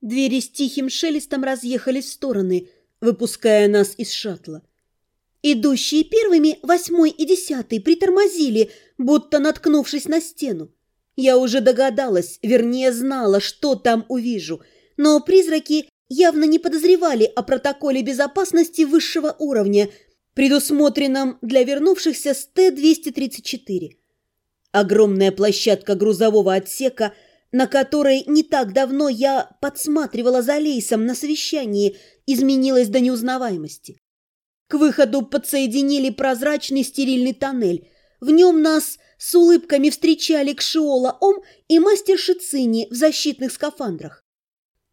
Двери с тихим шелестом разъехались в стороны, выпуская нас из шаттла. Идущие первыми, восьмой и десятый, притормозили, будто наткнувшись на стену. Я уже догадалась, вернее знала, что там увижу, но призраки явно не подозревали о протоколе безопасности высшего уровня, предусмотренном для вернувшихся с Т-234. Огромная площадка грузового отсека, на которой не так давно я подсматривала за Лейсом на совещании, изменилась до неузнаваемости. К выходу подсоединили прозрачный стерильный тоннель. В нем нас с улыбками встречали Кшиола Ом и мастер Шицини в защитных скафандрах.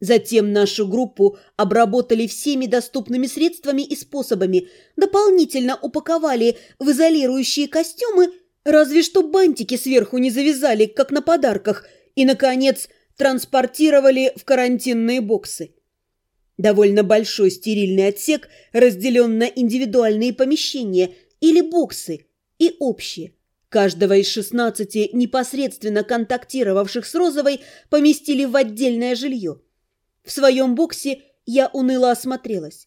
Затем нашу группу обработали всеми доступными средствами и способами, дополнительно упаковали в изолирующие костюмы, разве что бантики сверху не завязали, как на подарках, и, наконец, транспортировали в карантинные боксы. Довольно большой стерильный отсек разделен на индивидуальные помещения или боксы и общие. Каждого из шестнадцати непосредственно контактировавших с Розовой поместили в отдельное жилье. В своем боксе я уныло осмотрелась.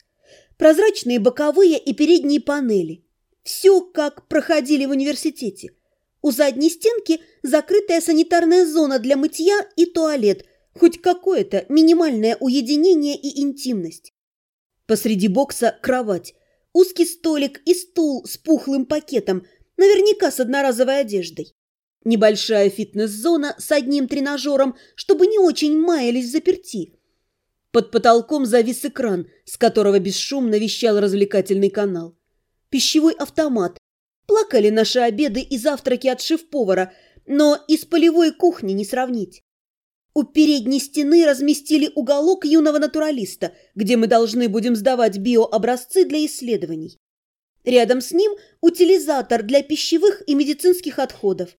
Прозрачные боковые и передние панели. Все, как проходили в университете. У задней стенки закрытая санитарная зона для мытья и туалет – Хоть какое-то минимальное уединение и интимность. Посреди бокса кровать, узкий столик и стул с пухлым пакетом, наверняка с одноразовой одеждой. Небольшая фитнес-зона с одним тренажером, чтобы не очень маялись заперти. Под потолком завис экран, с которого бесшумно вещал развлекательный канал. Пищевой автомат. Плакали наши обеды и завтраки от шеф-повара, но из полевой кухни не сравнить. У передней стены разместили уголок юного натуралиста, где мы должны будем сдавать биообразцы для исследований. Рядом с ним утилизатор для пищевых и медицинских отходов.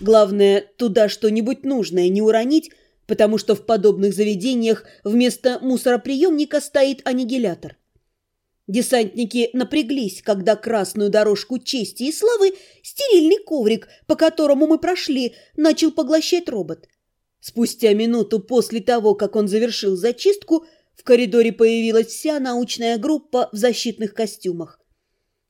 Главное, туда что-нибудь нужное не уронить, потому что в подобных заведениях вместо мусороприемника стоит аннигилятор. Десантники напряглись, когда красную дорожку чести и славы, стерильный коврик, по которому мы прошли, начал поглощать робот – Спустя минуту после того, как он завершил зачистку, в коридоре появилась вся научная группа в защитных костюмах.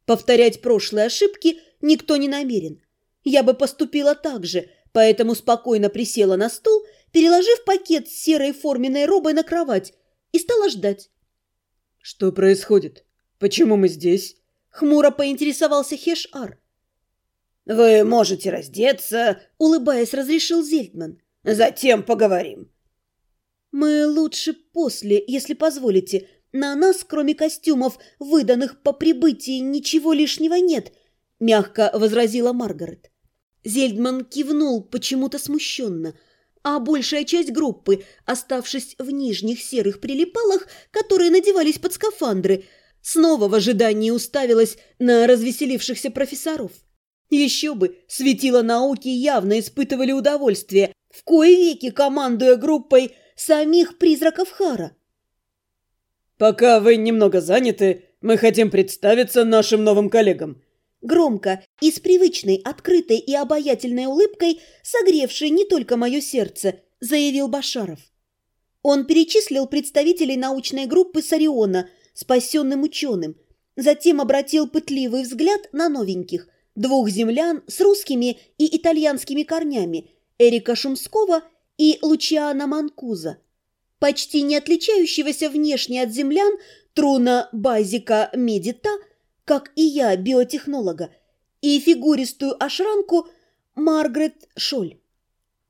Повторять прошлые ошибки никто не намерен. Я бы поступила так же, поэтому спокойно присела на стул, переложив пакет с серой форменной робой на кровать и стала ждать. «Что происходит? Почему мы здесь?» — хмуро поинтересовался Хеш-Ар. «Вы можете раздеться», — улыбаясь, разрешил Зельдман. Затем поговорим. Мы лучше после, если позволите. На нас, кроме костюмов, выданных по прибытии, ничего лишнего нет, мягко возразила Маргарет. Зельдман кивнул почему-то смущенно, а большая часть группы, оставшись в нижних серых прилипалах, которые надевались под скафандры, снова в ожидании уставилась на развеселившихся профессоров. Еще бы, светило науки явно испытывали удовольствие, в кои веки командуя группой самих призраков Хара. «Пока вы немного заняты, мы хотим представиться нашим новым коллегам». Громко и с привычной, открытой и обаятельной улыбкой, согревшей не только мое сердце, заявил Башаров. Он перечислил представителей научной группы Сариона, спасенным ученым, затем обратил пытливый взгляд на новеньких, двух землян с русскими и итальянскими корнями – Эрика Шумского и Лучиана Манкуза, почти не отличающегося внешне от землян Труна Базика Медита, как и я, биотехнолога, и фигуристую ашранку Маргарет Шоль.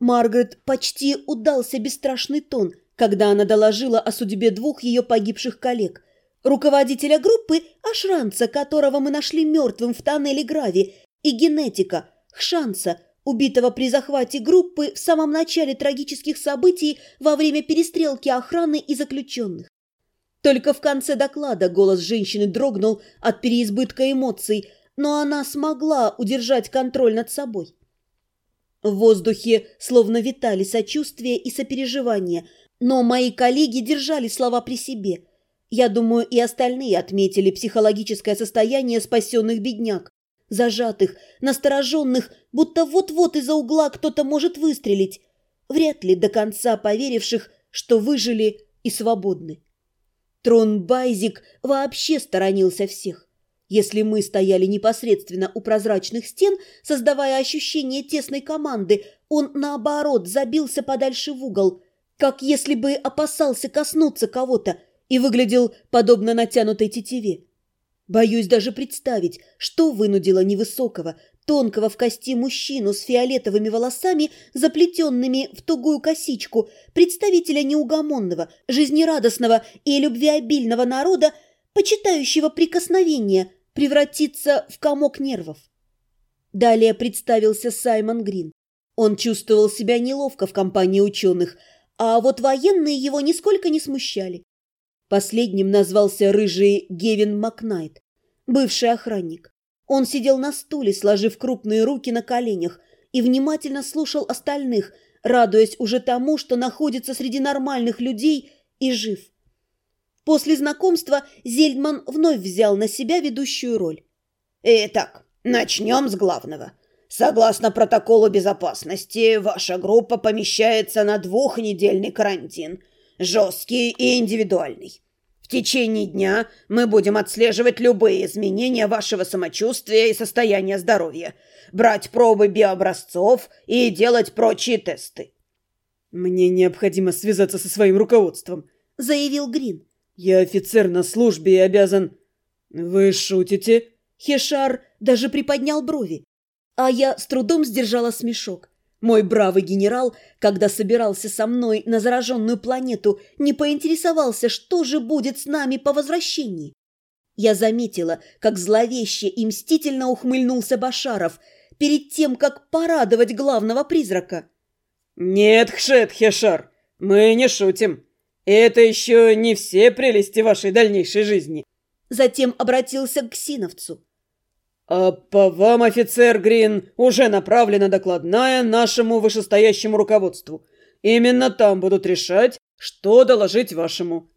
Маргарет почти удался бесстрашный тон, когда она доложила о судьбе двух ее погибших коллег, руководителя группы Ашранца, которого мы нашли мертвым в тоннеле Грави, и генетика Хшанца – убитого при захвате группы в самом начале трагических событий во время перестрелки охраны и заключенных. Только в конце доклада голос женщины дрогнул от переизбытка эмоций, но она смогла удержать контроль над собой. В воздухе словно витали сочувствие и сопереживание, но мои коллеги держали слова при себе. Я думаю, и остальные отметили психологическое состояние спасенных бедняк, зажатых, настороженных, будто вот-вот из-за угла кто-то может выстрелить. вряд ли до конца поверивших, что выжили и свободны. Трон Байзик вообще сторонился всех. Если мы стояли непосредственно у прозрачных стен, создавая ощущение тесной команды, он, наоборот, забился подальше в угол, как если бы опасался коснуться кого-то и выглядел подобно натянутой тетиве. Боюсь даже представить, что вынудило невысокого, тонкого в кости мужчину с фиолетовыми волосами, заплетенными в тугую косичку, представителя неугомонного, жизнерадостного и любвеобильного народа, почитающего прикосновения, превратиться в комок нервов. Далее представился Саймон Грин. Он чувствовал себя неловко в компании ученых, а вот военные его нисколько не смущали. Последним назвался рыжий Гевин Макнайт, бывший охранник. Он сидел на стуле, сложив крупные руки на коленях, и внимательно слушал остальных, радуясь уже тому, что находится среди нормальных людей и жив. После знакомства Зельдман вновь взял на себя ведущую роль. «Итак, начнем с главного. Согласно протоколу безопасности, ваша группа помещается на двухнедельный карантин – жесткий и индивидуальный. В течение дня мы будем отслеживать любые изменения вашего самочувствия и состояния здоровья, брать пробы биообразцов и делать прочие тесты. «Мне необходимо связаться со своим руководством», — заявил Грин. «Я офицер на службе и обязан...» «Вы шутите?» Хешар даже приподнял брови, а я с трудом сдержала смешок. Мой бравый генерал, когда собирался со мной на зараженную планету, не поинтересовался, что же будет с нами по возвращении. Я заметила, как зловеще и мстительно ухмыльнулся Башаров перед тем, как порадовать главного призрака. «Нет, Хшет Хешар, мы не шутим. Это еще не все прелести вашей дальнейшей жизни». Затем обратился к Синовцу. «А по вам, офицер Грин, уже направлена докладная нашему вышестоящему руководству. Именно там будут решать, что доложить вашему».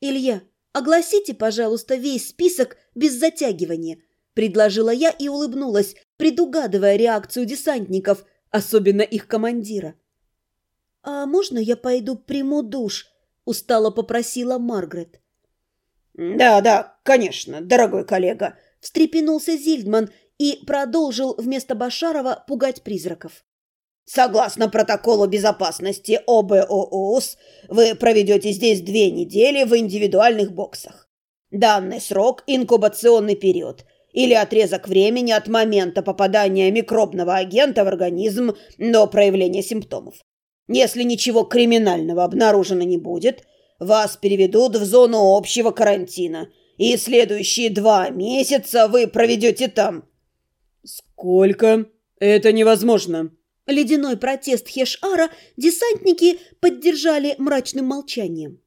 «Илья, огласите, пожалуйста, весь список без затягивания», – предложила я и улыбнулась, предугадывая реакцию десантников, особенно их командира. «А можно я пойду приму душ?» – устало попросила Маргарет. «Да, да, конечно, дорогой коллега», встрепенулся Зильдман и продолжил вместо Башарова пугать призраков. Согласно протоколу безопасности ОБОУС, вы проведете здесь две недели в индивидуальных боксах. Данный срок – инкубационный период или отрезок времени от момента попадания микробного агента в организм до проявления симптомов. Если ничего криминального обнаружено не будет, вас переведут в зону общего карантина – и следующие два месяца вы проведете там». «Сколько? Это невозможно». Ледяной протест Хешара десантники поддержали мрачным молчанием.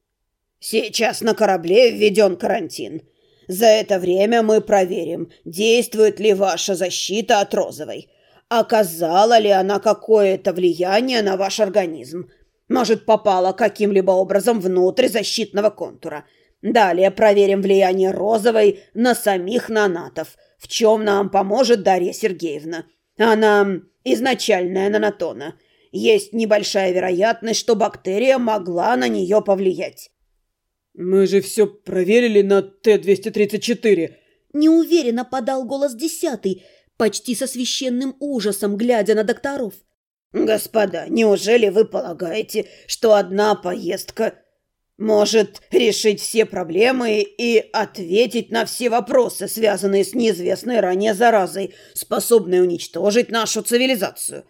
«Сейчас на корабле введен карантин. За это время мы проверим, действует ли ваша защита от розовой. Оказала ли она какое-то влияние на ваш организм? Может, попала каким-либо образом внутрь защитного контура?» Далее проверим влияние розовой на самих нанатов, в чем нам поможет Дарья Сергеевна. Она изначальная нанотона. Есть небольшая вероятность, что бактерия могла на нее повлиять. «Мы же все проверили на Т-234», – неуверенно подал голос десятый, почти со священным ужасом, глядя на докторов. «Господа, неужели вы полагаете, что одна поездка может решить все проблемы и ответить на все вопросы, связанные с неизвестной ранее заразой, способной уничтожить нашу цивилизацию.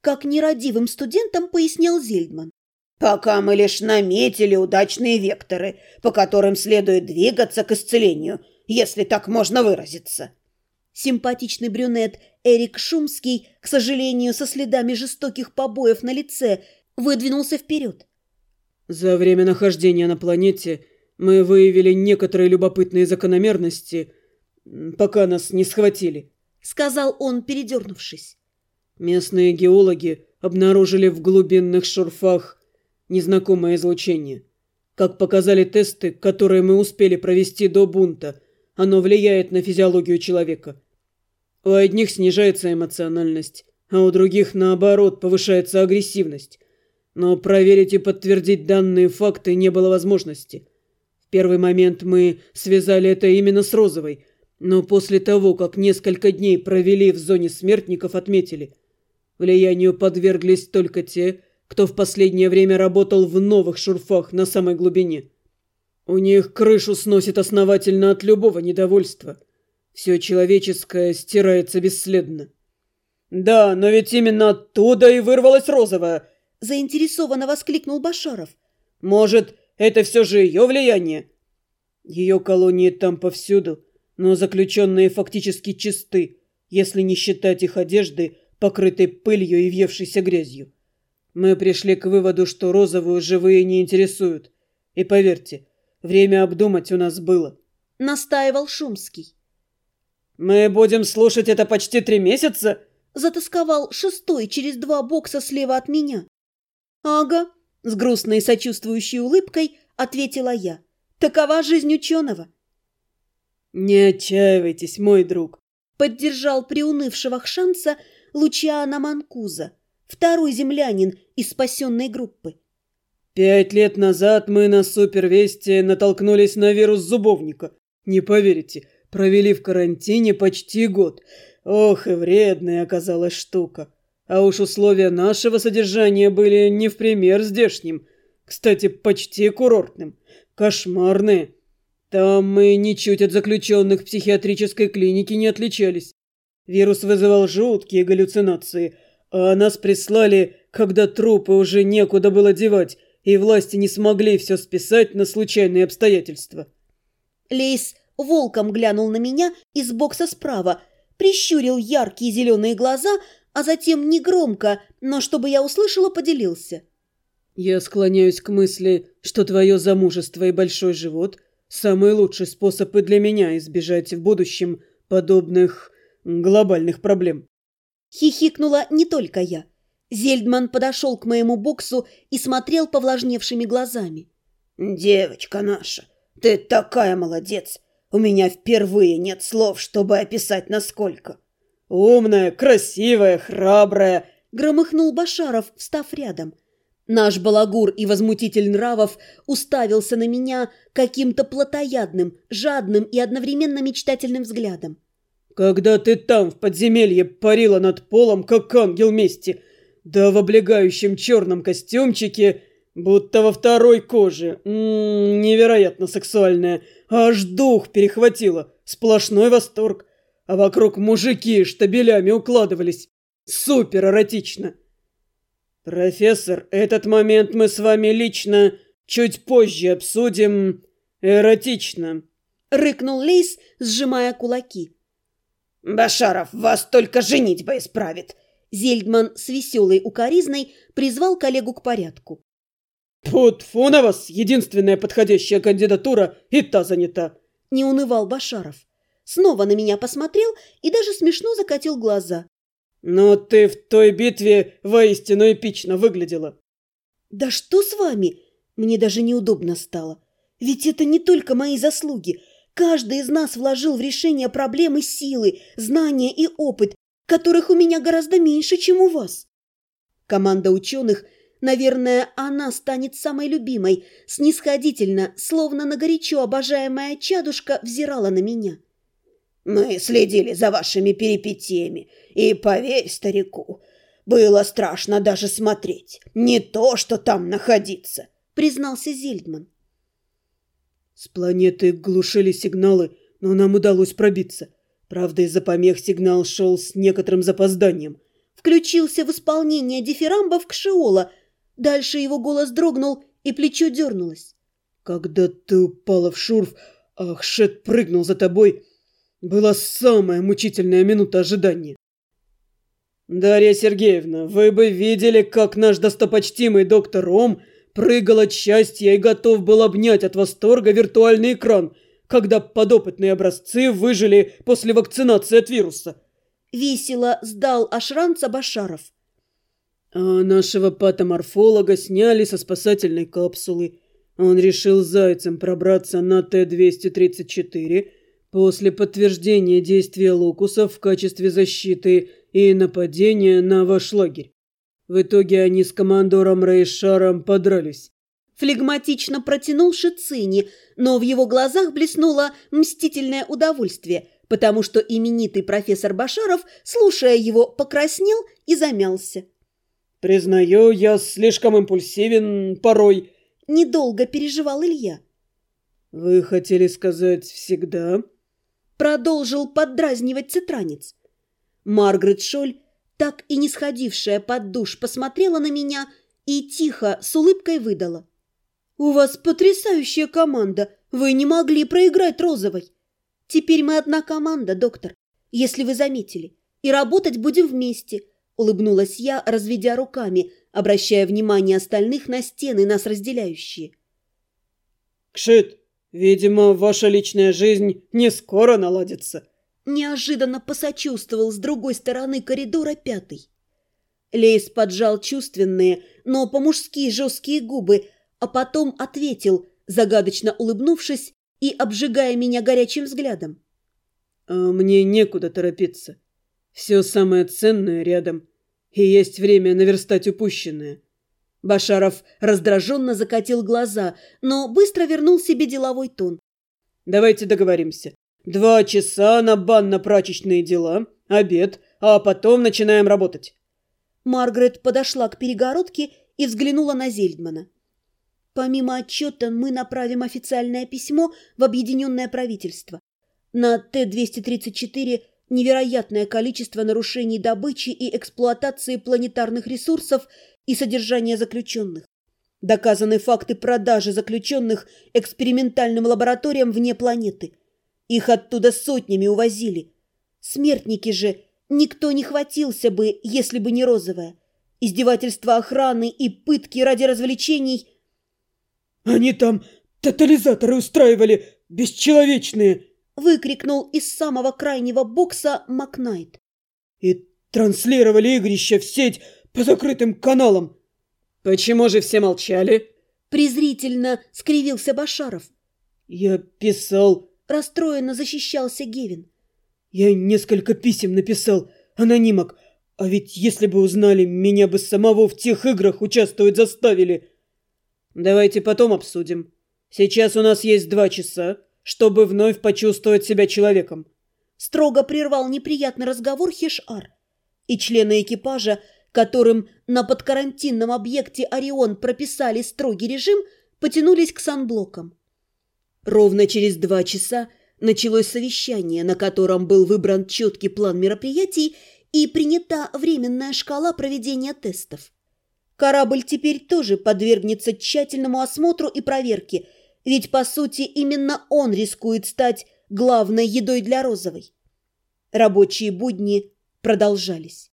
Как нерадивым студентам пояснял Зельдман. Пока мы лишь наметили удачные векторы, по которым следует двигаться к исцелению, если так можно выразиться. Симпатичный брюнет Эрик Шумский, к сожалению, со следами жестоких побоев на лице, выдвинулся вперед. За время нахождения на планете мы выявили некоторые любопытные закономерности, пока нас не схватили», — сказал он, передернувшись. «Местные геологи обнаружили в глубинных шурфах незнакомое излучение. Как показали тесты, которые мы успели провести до бунта, оно влияет на физиологию человека. У одних снижается эмоциональность, а у других, наоборот, повышается агрессивность. Но проверить и подтвердить данные факты не было возможности. В первый момент мы связали это именно с Розовой, но после того, как несколько дней провели в зоне смертников, отметили. Влиянию подверглись только те, кто в последнее время работал в новых шурфах на самой глубине. У них крышу сносит основательно от любого недовольства. Все человеческое стирается бесследно. «Да, но ведь именно оттуда и вырвалась розовая!» Заинтересованно воскликнул Башаров. «Может, это все же ее влияние?» Ее колонии там повсюду, но заключенные фактически чисты, если не считать их одежды, покрытой пылью и въевшейся грязью. Мы пришли к выводу, что розовую живые не интересуют. И поверьте, время обдумать у нас было. Настаивал Шумский. Мы будем слушать это почти три месяца? Затасковал шестой через два бокса слева от меня. Ага, с грустной сочувствующей улыбкой ответила я. Такова жизнь ученого. Не отчаивайтесь, мой друг. Поддержал приунывшего Хшанца Лучиана Манкуза второй землянин из спасенной группы. Пять лет назад мы на Супервесте натолкнулись на вирус зубовника. Не поверите, провели в карантине почти год. Ох, и вредная оказалась штука. А уж условия нашего содержания были не в пример здешним. Кстати, почти курортным. Кошмарные. Там мы ничуть от заключенных психиатрической клинике не отличались. Вирус вызывал жуткие галлюцинации – а нас прислали, когда трупы уже некуда было девать, и власти не смогли все списать на случайные обстоятельства. Лейс волком глянул на меня из бокса справа, прищурил яркие зеленые глаза, а затем негромко, но чтобы я услышала, поделился. «Я склоняюсь к мысли, что твое замужество и большой живот – самый лучший способ и для меня избежать в будущем подобных глобальных проблем». Хихикнула не только я. Зельдман подошел к моему боксу и смотрел повлажневшими глазами. «Девочка наша, ты такая молодец! У меня впервые нет слов, чтобы описать, насколько!» «Умная, красивая, храбрая!» — громыхнул Башаров, встав рядом. Наш балагур и возмутитель нравов уставился на меня каким-то плотоядным, жадным и одновременно мечтательным взглядом. Когда ты там, в подземелье, парила над полом, как ангел мести, да в облегающем черном костюмчике, будто во второй коже. М -м, невероятно сексуальная. Аж дух перехватило. Сплошной восторг. А вокруг мужики штабелями укладывались. Супер эротично. Профессор, этот момент мы с вами лично чуть позже обсудим. Эротично. Рыкнул Лейс, сжимая кулаки. «Башаров, вас только женитьба исправит!» Зельдман с веселой укоризной призвал коллегу к порядку. «Тьфу-тьфу на вас! Единственная подходящая кандидатура, и та занята!» Не унывал Башаров. Снова на меня посмотрел и даже смешно закатил глаза. «Но ты в той битве воистину эпично выглядела!» «Да что с вами?» Мне даже неудобно стало. Ведь это не только мои заслуги. Каждый из нас вложил в решение проблемы силы, знания и опыт, которых у меня гораздо меньше, чем у вас. Команда ученых, наверное, она станет самой любимой, снисходительно, словно на горячо обожаемая чадушка взирала на меня. Мы следили за вашими перипетиями, и, поверь старику, было страшно даже смотреть, не то, что там находиться, признался Зельдман. С планеты глушили сигналы, но нам удалось пробиться. Правда, из-за помех сигнал шел с некоторым запозданием. Включился в исполнение дифирамбов Кшиола. Дальше его голос дрогнул, и плечо дернулось. Когда ты упала в шурф, а Хшет прыгнул за тобой, была самая мучительная минута ожидания. Дарья Сергеевна, вы бы видели, как наш достопочтимый доктор Ом прыгал от счастья и готов был обнять от восторга виртуальный экран, когда подопытные образцы выжили после вакцинации от вируса. Весело сдал Ашранца Башаров. А нашего патоморфолога сняли со спасательной капсулы. Он решил зайцем пробраться на Т-234 после подтверждения действия локусов в качестве защиты и нападение на ваш лагерь. В итоге они с командором Рейшаром подрались. Флегматично протянул Шицини, но в его глазах блеснуло мстительное удовольствие, потому что именитый профессор Башаров, слушая его, покраснел и замялся. «Признаю, я слишком импульсивен порой», – недолго переживал Илья. «Вы хотели сказать «всегда»?» Продолжил поддразнивать цитранец. Маргарет Шоль, так и не сходившая под душ, посмотрела на меня и тихо, с улыбкой выдала. «У вас потрясающая команда. Вы не могли проиграть Розовой. Теперь мы одна команда, доктор, если вы заметили. И работать будем вместе», — улыбнулась я, разведя руками, обращая внимание остальных на стены, нас разделяющие. «Кшит, видимо, ваша личная жизнь не скоро наладится», — неожиданно посочувствовал с другой стороны коридора пятый. Лейс поджал чувственные, но по-мужски жесткие губы, а потом ответил, загадочно улыбнувшись и обжигая меня горячим взглядом. «А мне некуда торопиться. Все самое ценное рядом, и есть время наверстать упущенное». Башаров раздраженно закатил глаза, но быстро вернул себе деловой тон. «Давайте договоримся. Два часа на банно-прачечные дела, обед, а потом начинаем работать». Маргарет подошла к перегородке и взглянула на Зельдмана. Помимо отчета мы направим официальное письмо в Объединенное правительство. На Т-234 невероятное количество нарушений добычи и эксплуатации планетарных ресурсов и содержания заключенных. Доказаны факты продажи заключенных экспериментальным лабораториям вне планеты. Их оттуда сотнями увозили. Смертники же никто не хватился бы, если бы не розовая. Издевательства охраны и пытки ради развлечений – «Они там тотализаторы устраивали, бесчеловечные!» Выкрикнул из самого крайнего бокса Макнайт. «И транслировали игрища в сеть по закрытым каналам!» «Почему же все молчали?» презрительно скривился Башаров. «Я писал...» расстроенно защищался Гевин. «Я несколько писем написал, анонимок, а ведь если бы узнали, меня бы самого в тех играх участвовать заставили!» Давайте потом обсудим. Сейчас у нас есть два часа, чтобы вновь почувствовать себя человеком. Строго прервал неприятный разговор Хешар. И члены экипажа, которым на подкарантинном объекте «Орион» прописали строгий режим, потянулись к санблокам. Ровно через два часа началось совещание, на котором был выбран четкий план мероприятий и принята временная шкала проведения тестов. Корабль теперь тоже подвергнется тщательному осмотру и проверке, ведь, по сути, именно он рискует стать главной едой для Розовой. Рабочие будни продолжались.